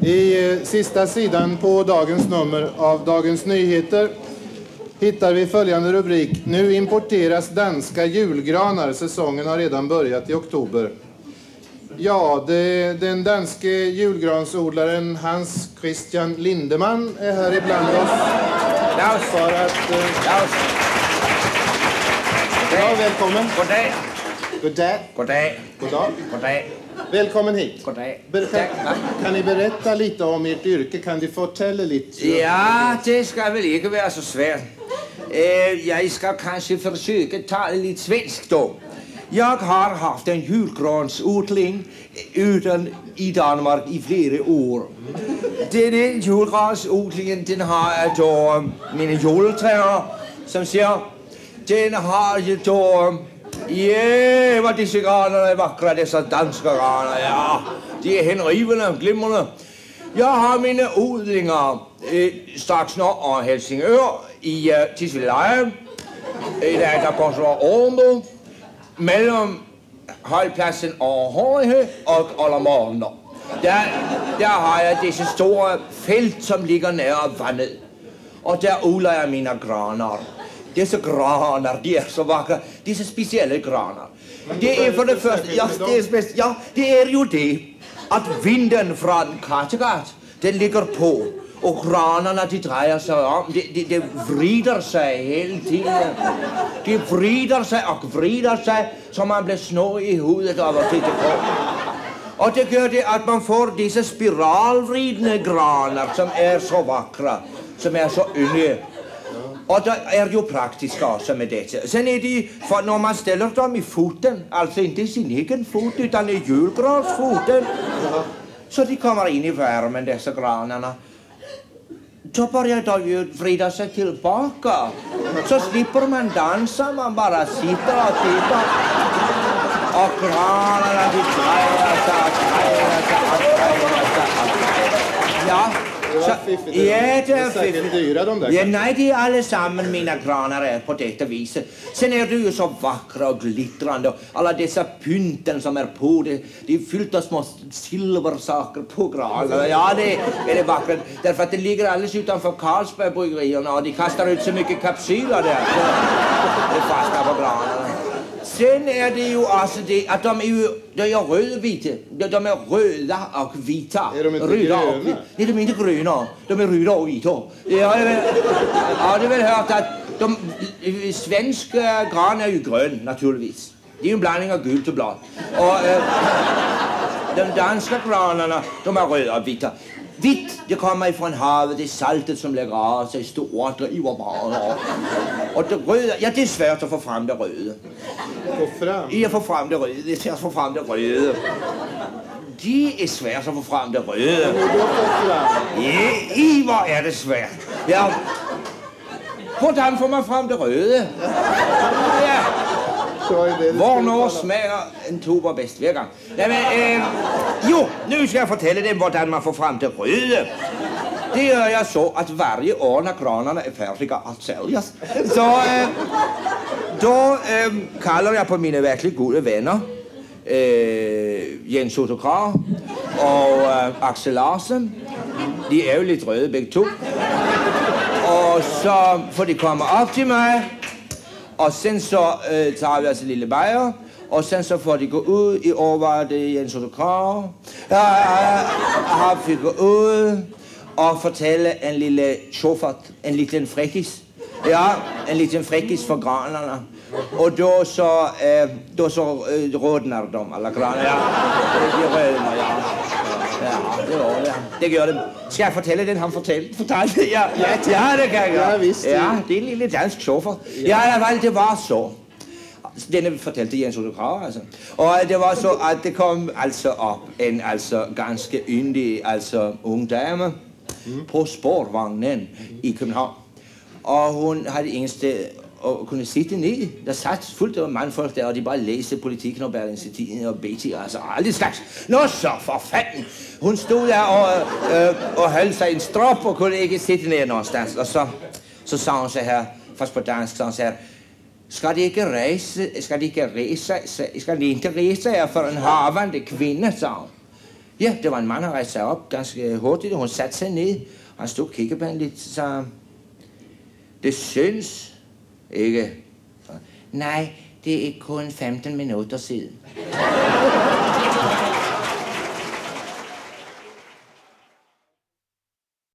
I eh, sista sidan på dagens nummer av Dagens Nyheter hittar vi följande rubrik. Nu importeras danska julgranar. Säsongen har redan börjat i oktober. Ja, det, den danske julgransodlaren Hans Christian Lindemann är här ibland oss. Claus, För att... Eh, Claus. ja, välkommen. Goddag. God dag. Goddag. God dag. Goddag. Välkommen hit. Goddag. Ber- Tack. kan, ni berätta lite om ert yrke? Kan du fortælle lidt? Ja, det skal vel ikke være så svært. Øh, jeg skal kanskje forsøge tale lidt svensk dog. Jeg har haft en julgransodling uden i Danmark i flere år. Denne julgransodlingen, den har dog mine juletræer, som siger, den har jeg dog Ja, hvor disse graner er vakre, disse danske graner, ja. De er henrivende, glimrende. Jeg har mine odlinger i øh, straks nå og Helsingør i uh, Tisvildeleje. I dag der går så Ormo mellem holdpladsen og Hårhe og Ollermorgener. Der, der har jeg disse store felt, som ligger nær vandet. Og der uler jeg mine graner. Disse graner, de er så vakre. Disse specielle graner. Det er for det første, ja, det er, speci- ja, det er jo det, at vinden fra den Kattegat, den ligger på. Og granerne, de drejer sig om. Det, det, det vrider sig hele tiden. De vrider sig og vrider sig, så man bliver snå i hovedet af at titte på. Og det gør det, at man får disse spiralvridende graner, som er så vakre, som er så yndige. Og der er jo praktisk også med dette. Sen er de, for når man stiller dem i foten, altså ikke sin egen fot, utan i julgransfoten, så de kommer ind i varmen, disse granerne. Så börjar de ju vrida sig tillbaka. Så slipper man dansa, man bara sitter och tittar. Och granarna de drejer sig, och drejer sig, och drejer sig. Ja, det var fiffigt. ja, det säkert fiffigt. dyra de där. Ja, nej, de är allesammen mina granar är på detta viset. Sen är du ju så vackra och glittrande och alla dessa pynten som är på, det, det är fyllt av små silversaker på granarna. Ja, det är det vackert. Därför att det ligger alldeles utanför Carlsbergbryggerierna och de kastar ut så mycket kapsyler där. Så det fastnar på granarna. Sen är det ju alltså det att de är ju, de är rödvita. De, de är röda och vita. Är de inte röda och gröna? vita. Nej, de är inte gröna. De är röda och vita. Ja, det är väl, ja, det är väl hört att de svenska gran är ju grön naturligtvis. Det är ju en blandning av gult och blått. Och eh, de danska granarna, de är röda och vita. Vitt, det kommer ifrån havet, det är saltet som lägger av sig stora driver bara. Och det röda, ja det är svårt att få fram det röda. Få fram. I at få frem det røde. Det er svært at få frem det røde. Det er svært at få frem det røde. Fram? Ja, i hvor er det svært. Ja. Hvordan får man frem det røde? Ja. Så är det det Hvornår smager en tuber bedst hver gang? Jamen, øh, jo, nu skal jeg fortælle dem, hvordan man får frem det røde. Det gør jeg så, at hver år, når granerne er færdige at sælges, så øh, då øh, kalder jeg på mine virkelig gode venner, øh, Jens Otto Krag og øh, Axel Larsen. De er jo lidt røde begge to. Og så får de komme op til mig, og sen så øh, tager vi altså lille bajer, og sen så får de gå ud. I år var det Jens Otto Krav. Ja, øh, øh, har vi gå ud og fortælle en lille sjovfart, en liten frækkis. Ja, en liten frækkis for granerne. Og då så, øh, då så øh, rådner de, alla granar. Ja, de rødner, ja. Ja, det var det. Det gør det. Skal jeg fortælle den, han fortalte? Fortalte? Ja, ja, ja, det kan jeg gøre. Ja, visst. Ja, det er en lille dansk sjovfart. Ja, hvert fald, det var så. Denne fortalte Jens Otto Krav, altså. Og det var så, at det kom altså op en altså ganske yndig, altså ung dame på sporvognen i København. Og hun havde ingen sted og kunne sitte ned. Der satt fuldt af mandfolk der, og de bare læste politikken og Berlingske Tidende og BT, altså aldrig slags. Nå så, for fanden! Hun stod der og, øh, og holdt sig en strop og kunne ikke sætte ned någonstans. Og så, så sagde hun så her, først på dansk, så hun så her, skal de ikke rejse, skal de ikke rejse, skal de ikke rejse jer for en havende kvinde, sagde hun. Ja, det var en mand, der rejste sig op ganske hurtigt, og hun satte sig ned. Han stod og kiggede på hende lidt, så det synes ikke. Nej, det er kun 15 minutter siden.